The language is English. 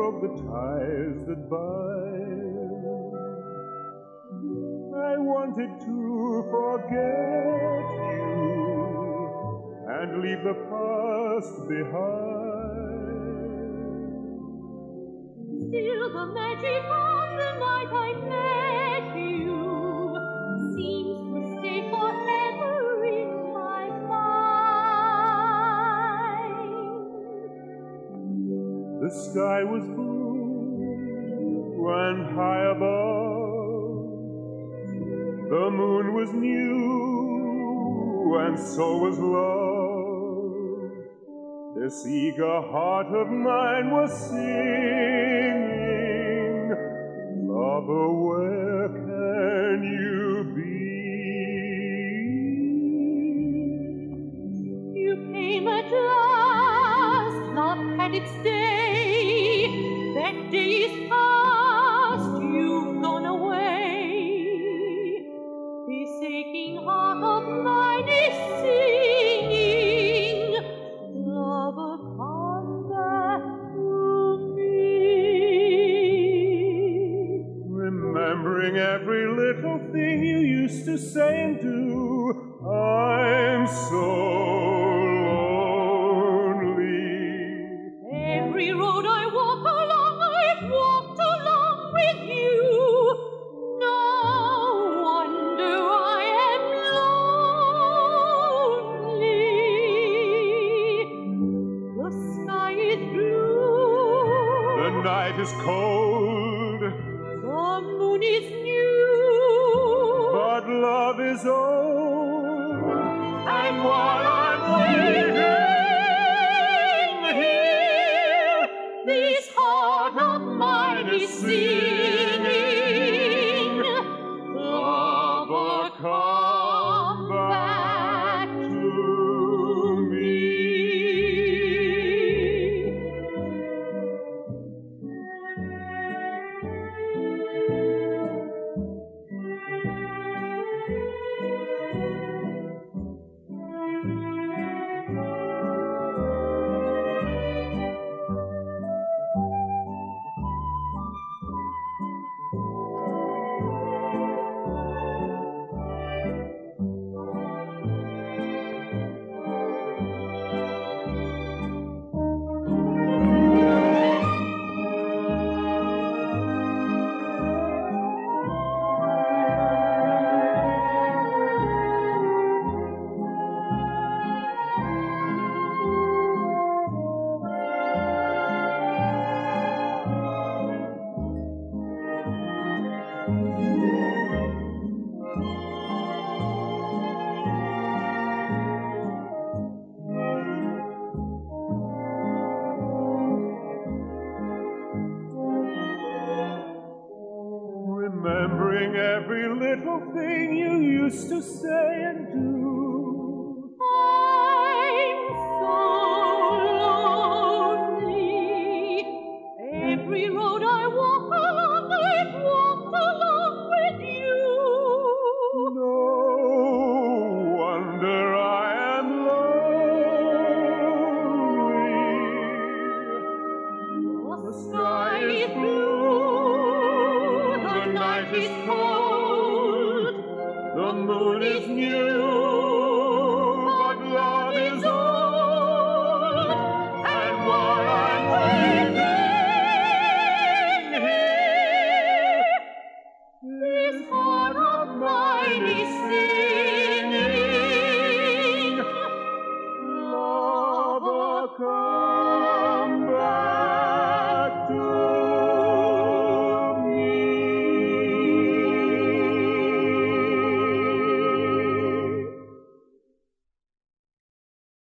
of the ties that bind. I wanted to forget you and leave the past behind. The sky was blue and high above. The moon was new and so was love. This eager heart of mine was singing, Lover, where can you every little thing you used to say and do, I'm so lonely. Every road I walk along, I've walked along with you. No wonder I am lonely. The sky is blue. The night is cold, The moon is new. but love is old. And while I'm waiting here, This heart of mine is singing. Lover, come Remembering every little thing you used to say and do. The moon is new